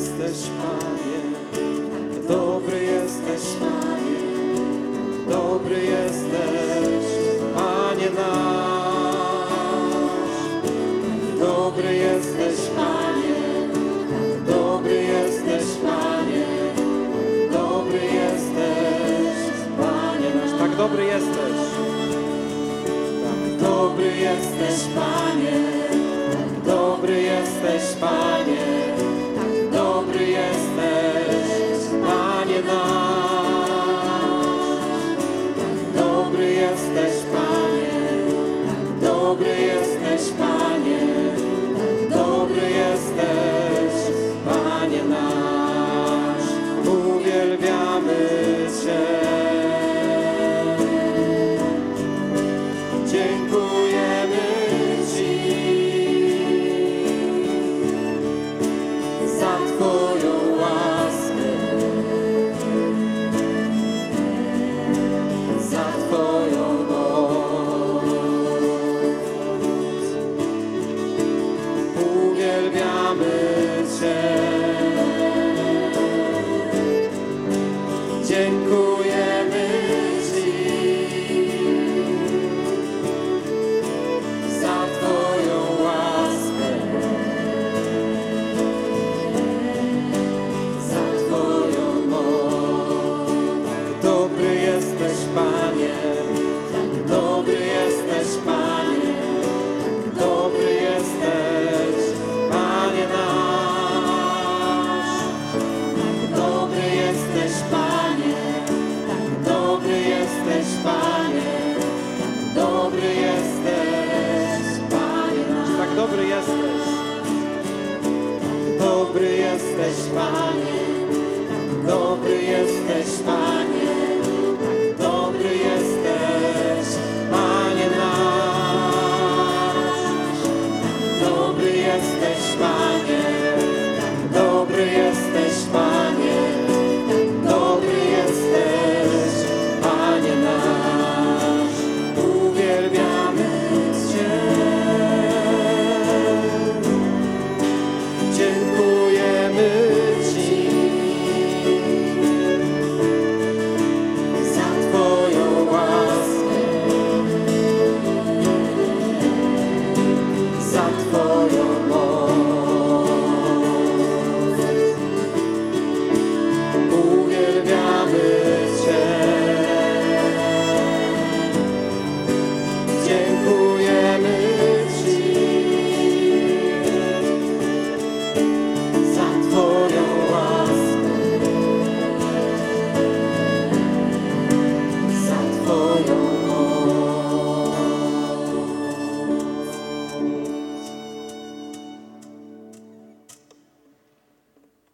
jesteś, Panie, dobry jesteś, Panie, dobry jesteś, Panie nasz. Dobry jesteś, Panie, dobry jesteś, Panie, dobry jesteś, Panie nasz. Tak dobry jesteś, tak. Dobry jesteś, Panie, dobry jesteś, Panie, tak dobry jesteś, Panie, dziękuję. Panie, dobry jesteś, Panie nasz. Tak dobry jesteś, dobry jesteś, Panie, dobry jesteś, Panie, dobry jesteś, Panie nasz. Dobry jesteś, Panie,